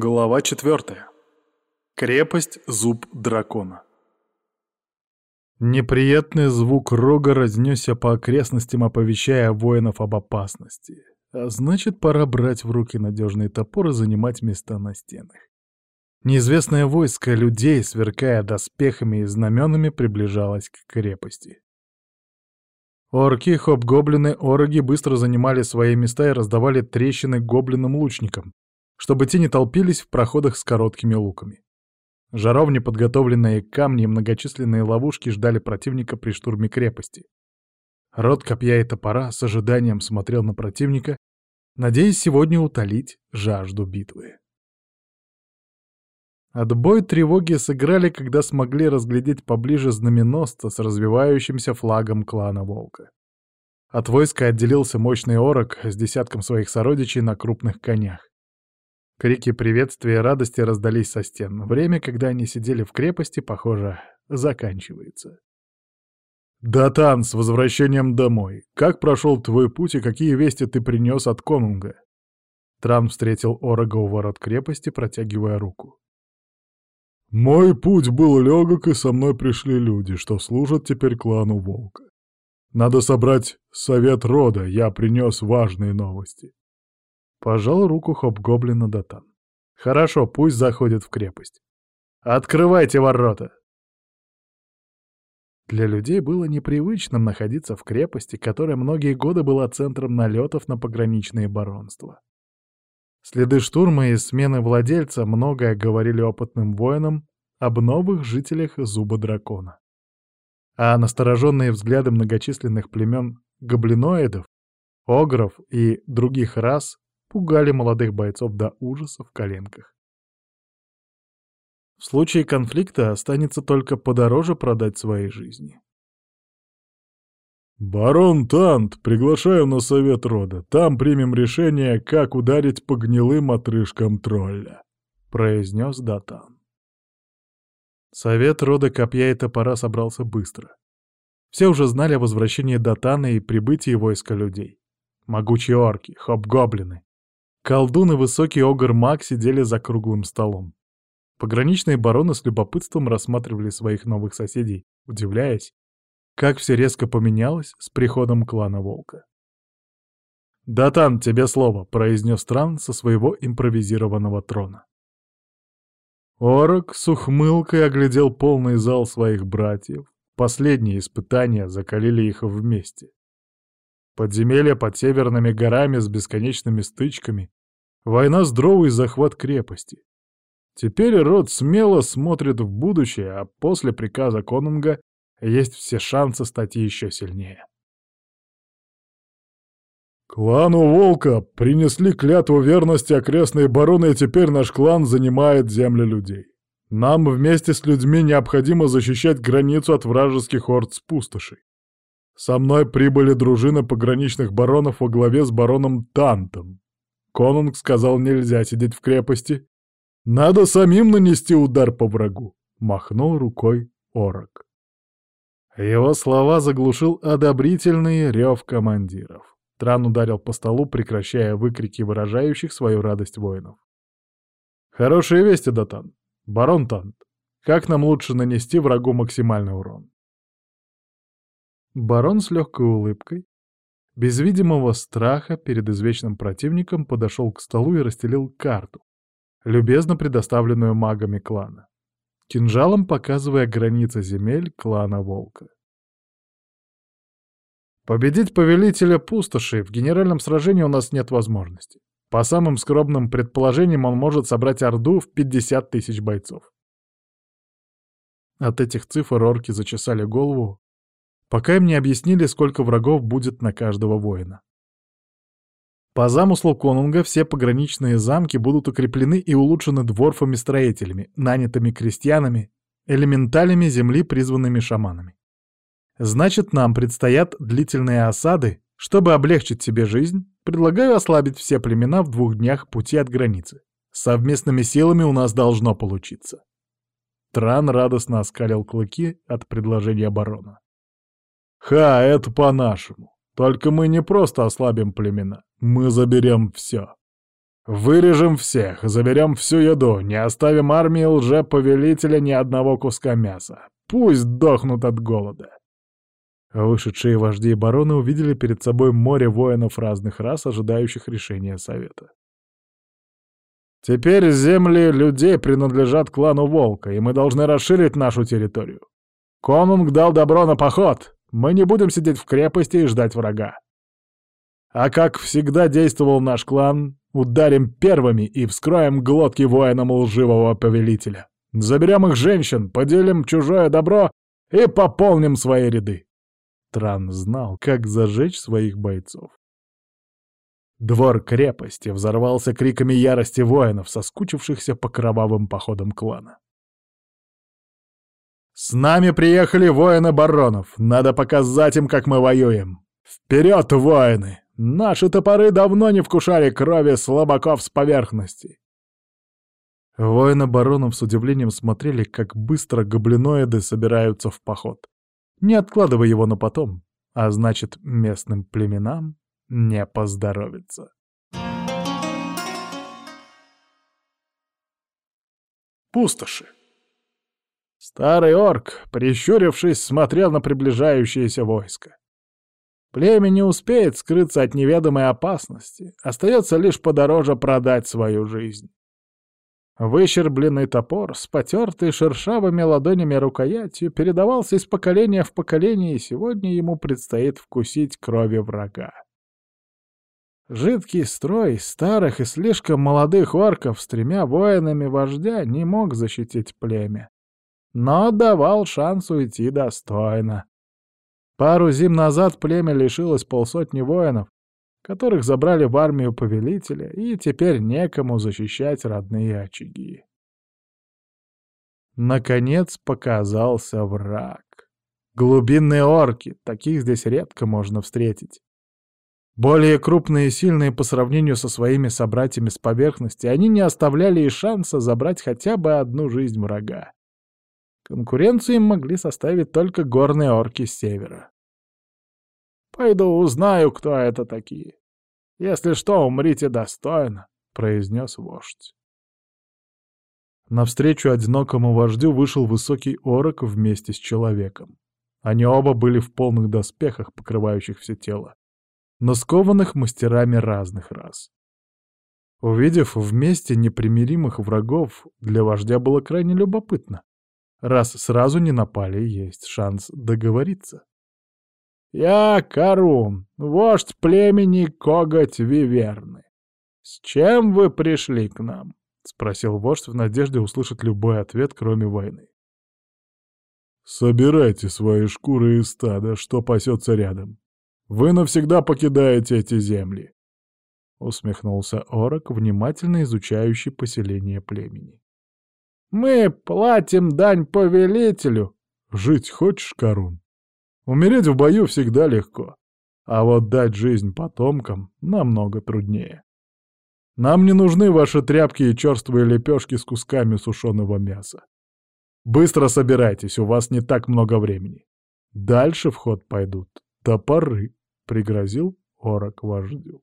Глава четвертая. Крепость Зуб Дракона. Неприятный звук рога разнесся по окрестностям, оповещая воинов об опасности. А значит, пора брать в руки надежный топор и занимать места на стенах. Неизвестное войско людей, сверкая доспехами и знаменами, приближалось к крепости. Орки, хоп-гоблины, ороги быстро занимали свои места и раздавали трещины гоблинам-лучникам, чтобы те не толпились в проходах с короткими луками. Жаровни, подготовленные камни и многочисленные ловушки ждали противника при штурме крепости. Рот копья и топора с ожиданием смотрел на противника, надеясь сегодня утолить жажду битвы. Отбой тревоги сыграли, когда смогли разглядеть поближе знаменосца с развивающимся флагом клана Волка. От войска отделился мощный орок с десятком своих сородичей на крупных конях. Крики приветствия и радости раздались со стен. Время, когда они сидели в крепости, похоже, заканчивается. «Датан, с возвращением домой! Как прошел твой путь и какие вести ты принес от конунга?» Тран встретил Орога у ворот крепости, протягивая руку. «Мой путь был легок, и со мной пришли люди, что служат теперь клану Волка. Надо собрать совет рода, я принес важные новости. Пожал руку хоп-гоблина Датан. «Хорошо, пусть заходит в крепость. Открывайте ворота!» Для людей было непривычным находиться в крепости, которая многие годы была центром налетов на пограничные баронства. Следы штурма и смены владельца многое говорили опытным воинам об новых жителях Зуба Дракона. А настороженные взгляды многочисленных племен гоблиноидов, огров и других рас пугали молодых бойцов до ужаса в коленках. В случае конфликта останется только подороже продать свои жизни. «Барон Тант, приглашаю на совет рода. Там примем решение, как ударить по гнилым отрыжкам тролля», — произнес Датан. Совет рода Копья и Топора собрался быстро. Все уже знали о возвращении Датана и прибытии войска людей. Могучие орки, хоп-гоблины, Колдун и высокий огр Мак сидели за круглым столом. Пограничные бароны с любопытством рассматривали своих новых соседей, удивляясь, как все резко поменялось с приходом клана Волка. «Датан, тебе слово», — произнес Тран со своего импровизированного трона. Орок с ухмылкой оглядел полный зал своих братьев. Последние испытания закалили их вместе. Подземелья под северными горами с бесконечными стычками, Война с дровой захват крепости. Теперь род смело смотрит в будущее, а после приказа Конунга есть все шансы стать еще сильнее. «Клану Волка принесли клятву верности окрестные бароны, и теперь наш клан занимает земли людей. Нам вместе с людьми необходимо защищать границу от вражеских орд с пустошей. Со мной прибыли дружины пограничных баронов во главе с бароном Тантом. Конунг сказал, нельзя сидеть в крепости. Надо самим нанести удар по врагу. Махнул рукой Орок. Его слова заглушил одобрительный рев командиров. Тран ударил по столу, прекращая выкрики выражающих свою радость воинов. «Хорошие вести, Датан. Барон Тант. Как нам лучше нанести врагу максимальный урон?» Барон с легкой улыбкой без видимого страха перед извечным противником подошел к столу и расстелил карту, любезно предоставленную магами клана, кинжалом показывая границы земель клана Волка. Победить повелителя пустоши в генеральном сражении у нас нет возможности. По самым скромным предположениям, он может собрать Орду в 50 тысяч бойцов. От этих цифр орки зачесали голову, пока им не объяснили, сколько врагов будет на каждого воина. По замыслу конунга все пограничные замки будут укреплены и улучшены дворфами-строителями, нанятыми крестьянами, элементалями земли, призванными шаманами. Значит, нам предстоят длительные осады. Чтобы облегчить себе жизнь, предлагаю ослабить все племена в двух днях пути от границы. Совместными силами у нас должно получиться. Тран радостно оскалил клыки от предложения барона. Ха, это по-нашему. Только мы не просто ослабим племена, мы заберем все. Вырежем всех, заберем всю еду, не оставим армии лже-повелителя ни одного куска мяса. Пусть дохнут от голода. Вышедшие вожди и бароны увидели перед собой море воинов разных рас, ожидающих решения совета. Теперь земли людей принадлежат клану Волка, и мы должны расширить нашу территорию. Конунг дал добро на поход. Мы не будем сидеть в крепости и ждать врага. А как всегда действовал наш клан, ударим первыми и вскроем глотки воинам лживого повелителя. Заберем их женщин, поделим чужое добро и пополним свои ряды. Тран знал, как зажечь своих бойцов. Двор крепости взорвался криками ярости воинов, соскучившихся по кровавым походам клана. «С нами приехали воины баронов. Надо показать им, как мы воюем. Вперед, воины! Наши топоры давно не вкушали крови слабаков с поверхности. Воины баронов с удивлением смотрели, как быстро гоблиноиды собираются в поход, не откладывая его на потом, а значит, местным племенам не поздоровится. Пустоши. Старый орк, прищурившись, смотрел на приближающееся войско. Племя не успеет скрыться от неведомой опасности, остается лишь подороже продать свою жизнь. Выщербленный топор с потертой шершавыми ладонями рукоятью передавался из поколения в поколение, и сегодня ему предстоит вкусить крови врага. Жидкий строй старых и слишком молодых орков с тремя воинами вождя не мог защитить племя, но давал шанс уйти достойно. Пару зим назад племя лишилось полсотни воинов, которых забрали в армию повелителя, и теперь некому защищать родные очаги. Наконец показался враг. Глубинные орки, таких здесь редко можно встретить. Более крупные и сильные по сравнению со своими собратьями с поверхности, они не оставляли и шанса забрать хотя бы одну жизнь врага. Конкуренцию им могли составить только горные орки с севера. «Пойду узнаю, кто это такие. Если что, умрите достойно», — произнес вождь. Навстречу одинокому вождю вышел высокий орок вместе с человеком. Они оба были в полных доспехах, покрывающих все тело но скованных мастерами разных рас. Увидев вместе непримиримых врагов, для вождя было крайне любопытно. Раз сразу не напали, есть шанс договориться. «Я Карун, вождь племени Коготь Виверны. С чем вы пришли к нам?» — спросил вождь в надежде услышать любой ответ, кроме войны. «Собирайте свои шкуры и стада, что пасется рядом. Вы навсегда покидаете эти земли!» Усмехнулся Орок, внимательно изучающий поселение племени. «Мы платим дань повелителю!» «Жить хочешь, Карун? Умереть в бою всегда легко, а вот дать жизнь потомкам намного труднее. Нам не нужны ваши тряпки и черствые лепешки с кусками сушеного мяса. Быстро собирайтесь, у вас не так много времени. Дальше в ход пойдут топоры пригрозил Орок вождю.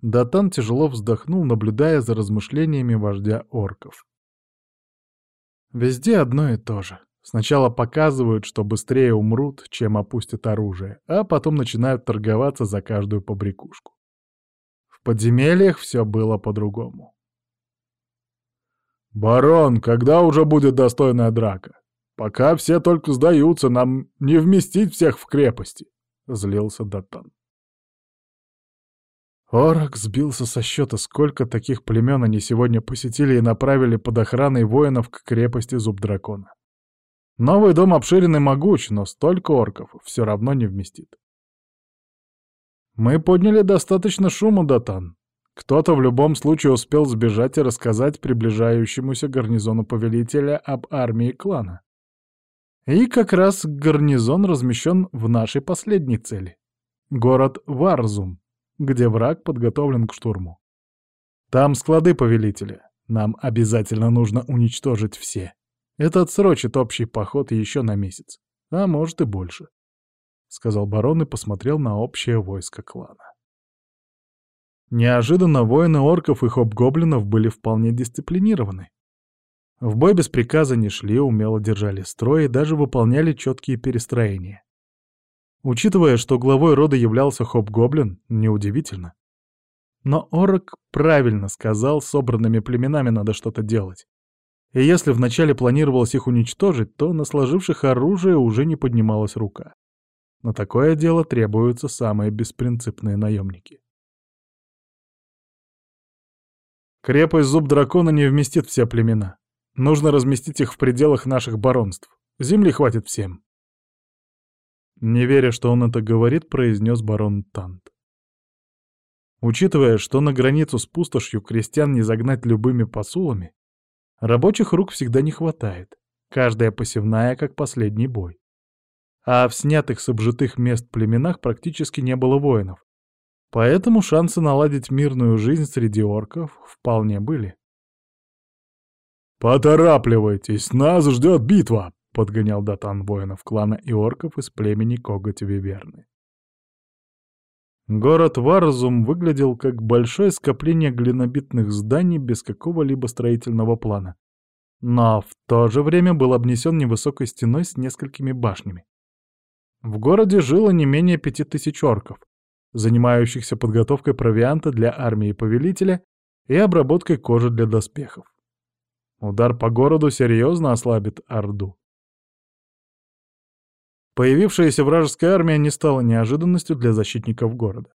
Датан тяжело вздохнул, наблюдая за размышлениями вождя орков. Везде одно и то же. Сначала показывают, что быстрее умрут, чем опустят оружие, а потом начинают торговаться за каждую побрякушку. В подземельях все было по-другому. «Барон, когда уже будет достойная драка?» Пока все только сдаются, нам не вместить всех в крепости, — злился Датан. Орак сбился со счета, сколько таких племен они сегодня посетили и направили под охраной воинов к крепости Зуб Дракона. Новый дом обширен и могуч, но столько орков все равно не вместит. Мы подняли достаточно шума, Датан. Кто-то в любом случае успел сбежать и рассказать приближающемуся гарнизону повелителя об армии клана. И как раз гарнизон размещен в нашей последней цели — город Варзум, где враг подготовлен к штурму. Там склады повелителя. Нам обязательно нужно уничтожить все. Это отсрочит общий поход еще на месяц, а может и больше, — сказал барон и посмотрел на общее войско клана. Неожиданно воины орков и хоб-гоблинов были вполне дисциплинированы. В бой без приказа не шли, умело держали строй и даже выполняли четкие перестроения. Учитывая, что главой рода являлся хоб-гоблин, неудивительно. Но Орок правильно сказал, собранными племенами надо что-то делать. И если вначале планировалось их уничтожить, то на сложивших оружие уже не поднималась рука. На такое дело требуются самые беспринципные наемники. Крепость Зуб Дракона не вместит все племена. Нужно разместить их в пределах наших баронств. Земли хватит всем. Не веря, что он это говорит, произнес барон Тант. Учитывая, что на границу с пустошью крестьян не загнать любыми посулами, рабочих рук всегда не хватает, каждая посевная как последний бой. А в снятых с обжитых мест племенах практически не было воинов, поэтому шансы наладить мирную жизнь среди орков вполне были. «Поторапливайтесь, нас ждет битва!» — подгонял Датан воинов клана и орков из племени Коготь Виверны. Город Варзум выглядел как большое скопление глинобитных зданий без какого-либо строительного плана. Но в то же время был обнесен невысокой стеной с несколькими башнями. В городе жило не менее пяти тысяч орков, занимающихся подготовкой провианта для армии повелителя и обработкой кожи для доспехов. Удар по городу серьезно ослабит Орду. Появившаяся вражеская армия не стала неожиданностью для защитников города.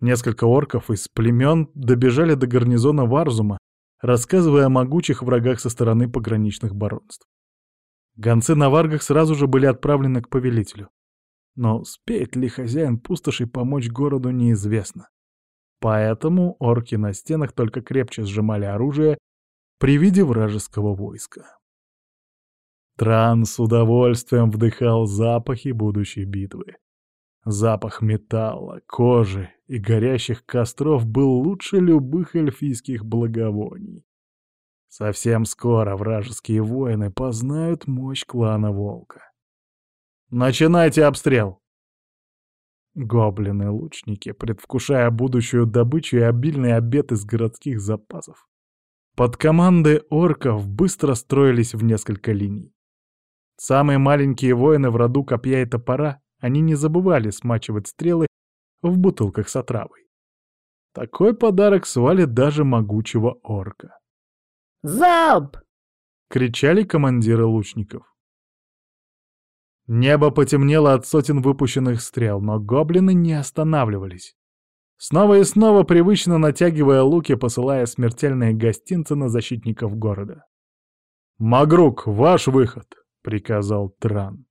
Несколько орков из племен добежали до гарнизона Варзума, рассказывая о могучих врагах со стороны пограничных баронств. Гонцы на варгах сразу же были отправлены к повелителю. Но успеет ли хозяин пустоши помочь городу, неизвестно. Поэтому орки на стенах только крепче сжимали оружие при виде вражеского войска. Тран с удовольствием вдыхал запахи будущей битвы. Запах металла, кожи и горящих костров был лучше любых эльфийских благовоний. Совсем скоро вражеские воины познают мощь клана Волка. «Начинайте обстрел!» Гоблины-лучники, предвкушая будущую добычу и обильный обед из городских запасов, под команды орков быстро строились в несколько линий. Самые маленькие воины в роду копья и топора, они не забывали смачивать стрелы в бутылках с отравой. Такой подарок свалит даже могучего орка. «Залп!» — кричали командиры лучников. Небо потемнело от сотен выпущенных стрел, но гоблины не останавливались. Снова и снова привычно натягивая луки, посылая смертельные гостинцы на защитников города. «Магрук, ваш выход!» Приказал Тран.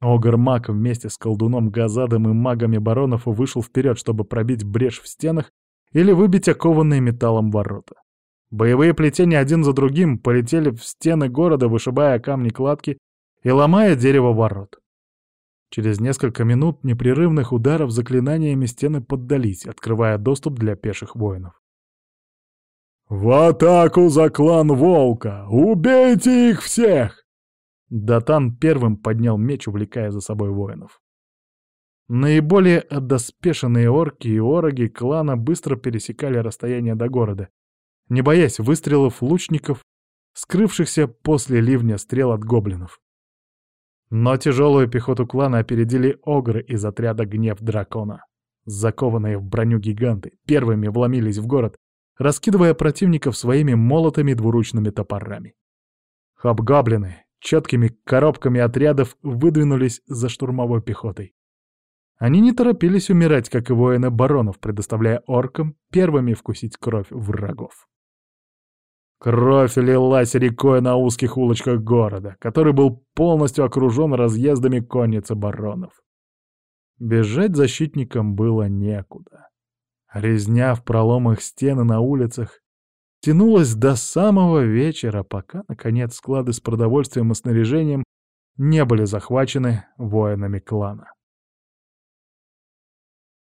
Огр-маг вместе с колдуном Газадом и магами баронов вышел вперед, чтобы пробить брешь в стенах или выбить окованные металлом ворота. Боевые плетения один за другим полетели в стены города, вышибая камни кладки и ломая дерево ворот. Через несколько минут непрерывных ударов заклинаниями стены поддались, открывая доступ для пеших воинов. «В атаку за клан Волка! Убейте их всех!» Датан первым поднял меч, увлекая за собой воинов. Наиболее одоспешенные орки и ороги клана быстро пересекали расстояние до города, не боясь выстрелов лучников, скрывшихся после ливня стрел от гоблинов. Но тяжелую пехоту клана опередили огры из отряда «Гнев дракона». Закованные в броню гиганты первыми вломились в город, раскидывая противников своими молотами двуручными топорами. Хобгоблины, четкими коробками отрядов выдвинулись за штурмовой пехотой. Они не торопились умирать, как и воины баронов, предоставляя оркам первыми вкусить кровь врагов. Кровь лилась рекой на узких улочках города, который был полностью окружен разъездами конницы баронов. Бежать защитникам было некуда. Резня в проломах стены на улицах тянулась до самого вечера, пока, наконец, склады с продовольствием и снаряжением не были захвачены воинами клана.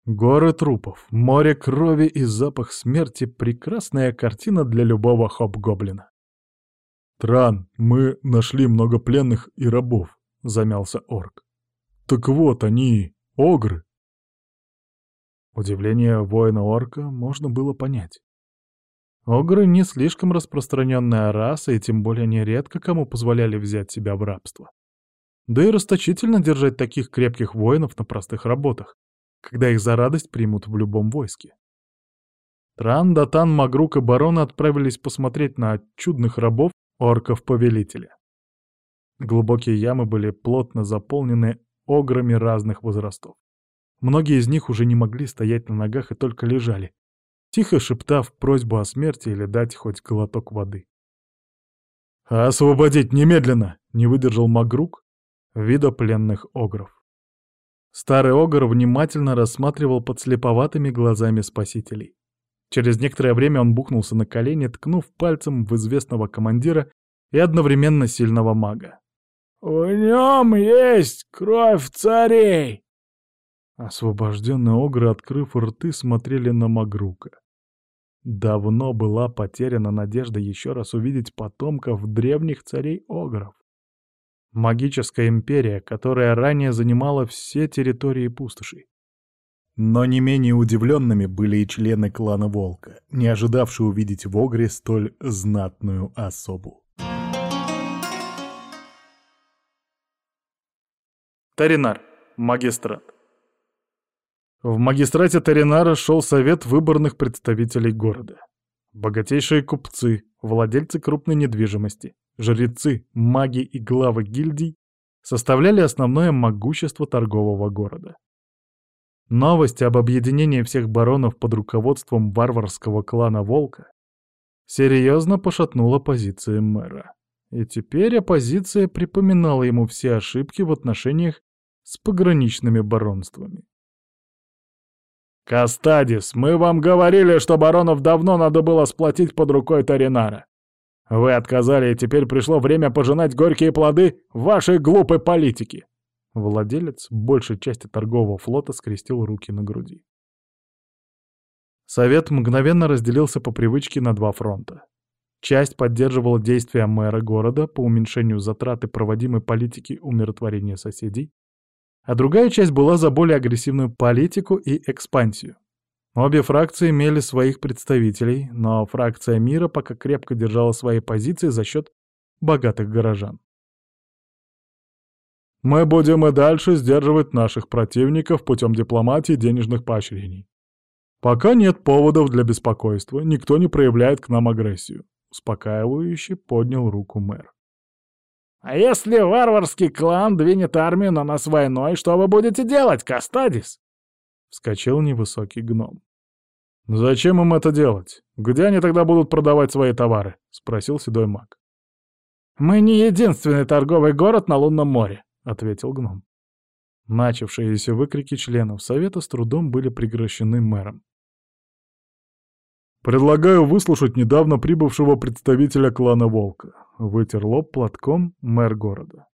Горы трупов, море крови и запах смерти — прекрасная картина для любого хоп-гоблина. «Тран, мы нашли много пленных и рабов», — замялся орк. «Так вот они, огры». Удивление воина-орка можно было понять. Огры не слишком распространенная раса, и тем более нередко кому позволяли взять себя в рабство. Да и расточительно держать таких крепких воинов на простых работах, когда их за радость примут в любом войске. Тран, Датан, Магрук и Барон отправились посмотреть на чудных рабов орков-повелителя. Глубокие ямы были плотно заполнены ограми разных возрастов. Многие из них уже не могли стоять на ногах и только лежали, тихо шептав просьбу о смерти или дать хоть глоток воды. «Освободить немедленно!» — не выдержал Магрук вида пленных огров. Старый огр внимательно рассматривал под слеповатыми глазами спасителей. Через некоторое время он бухнулся на колени, ткнув пальцем в известного командира и одновременно сильного мага. «В нем есть кровь царей!» Освобожденные огры, открыв рты, смотрели на Магрука. Давно была потеряна надежда еще раз увидеть потомков древних царей-огров. Магическая империя, которая ранее занимала все территории пустошей. Но не менее удивленными были и члены клана Волка, не ожидавшие увидеть в Огре столь знатную особу. Таринар, магистрат. В магистрате Таринара шел совет выборных представителей города. Богатейшие купцы, владельцы крупной недвижимости, жрецы, маги и главы гильдий составляли основное могущество торгового города. Новость об объединении всех баронов под руководством варварского клана Волка серьезно пошатнула позиции мэра. И теперь оппозиция припоминала ему все ошибки в отношениях с пограничными баронствами. «Кастадис, мы вам говорили, что баронов давно надо было сплотить под рукой Таринара. Вы отказали, и теперь пришло время пожинать горькие плоды вашей глупой политики!» Владелец большей части торгового флота скрестил руки на груди. Совет мгновенно разделился по привычке на два фронта. Часть поддерживала действия мэра города по уменьшению затрат и проводимой политики умиротворения соседей, а другая часть была за более агрессивную политику и экспансию. Обе фракции имели своих представителей, но фракция мира пока крепко держала свои позиции за счет богатых горожан. Мы будем и дальше сдерживать наших противников путем дипломатии и денежных поощрений. Пока нет поводов для беспокойства, никто не проявляет к нам агрессию. Успокаивающе поднял руку мэр. А если варварский клан двинет армию на нас войной, что вы будете делать, Кастадис?» Вскочил невысокий гном. «Зачем им это делать? Где они тогда будут продавать свои товары?» — спросил седой маг. «Мы не единственный торговый город на лунном море», — ответил гном. Начавшиеся выкрики членов совета с трудом были прекращены мэром. «Предлагаю выслушать недавно прибывшего представителя клана Волка. Вытер лоб платком мэр города.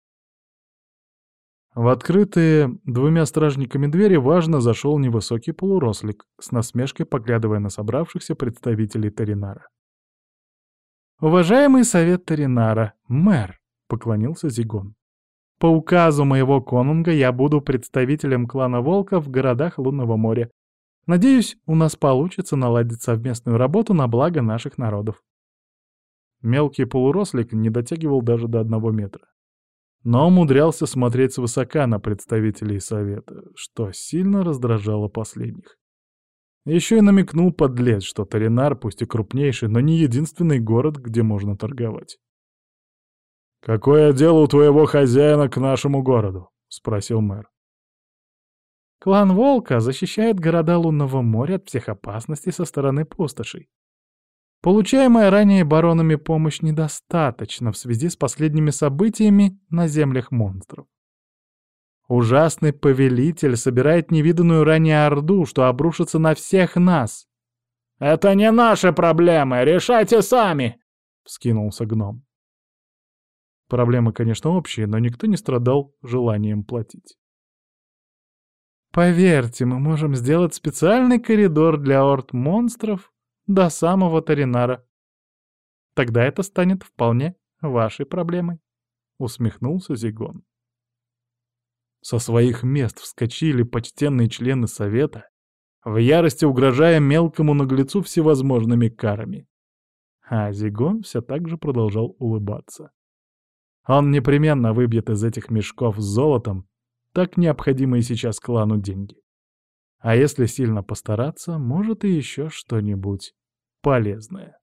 В открытые двумя стражниками двери важно зашел невысокий полурослик, с насмешкой поглядывая на собравшихся представителей Таринара. «Уважаемый совет Таринара, мэр!» — поклонился Зигон. «По указу моего конунга я буду представителем клана Волка в городах Лунного моря. Надеюсь, у нас получится наладить совместную работу на благо наших народов». Мелкий полурослик не дотягивал даже до одного метра. Но умудрялся смотреть свысока на представителей совета, что сильно раздражало последних. Еще и намекнул подлец, что Таринар, пусть и крупнейший, но не единственный город, где можно торговать. «Какое дело у твоего хозяина к нашему городу?» — спросил мэр. «Клан Волка защищает города Лунного моря от всех опасностей со стороны пустошей. Получаемая ранее баронами помощь недостаточна в связи с последними событиями на землях монстров. Ужасный повелитель собирает невиданную ранее Орду, что обрушится на всех нас. «Это не наши проблемы, решайте сами!» — вскинулся гном. Проблемы, конечно, общие, но никто не страдал желанием платить. Поверьте, мы можем сделать специальный коридор для орд монстров до самого Таринара. Тогда это станет вполне вашей проблемой», — усмехнулся Зигон. Со своих мест вскочили почтенные члены совета в ярости угрожая мелкому наглецу всевозможными карами. А Зигон все так же продолжал улыбаться. Он непременно выбьет из этих мешков золотом так необходимые сейчас клану деньги. А если сильно постараться, может и еще что-нибудь полезное.